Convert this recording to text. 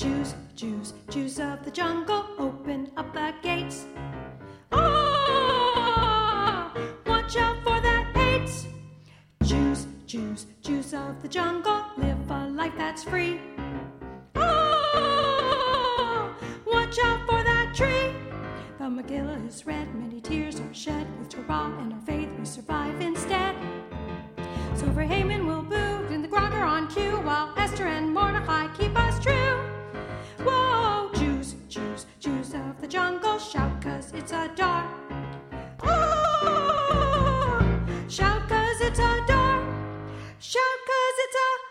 Jews, Jews, Jews of the jungle, open up the gates. Oh, watch out for that AIDS. Jews, Jews, Jews of the jungle, live a life that's free. Oh, watch out for that tree. The Megillah is read, many tears are shed. With Torah and our faith, we survive instead. So for Haman Cause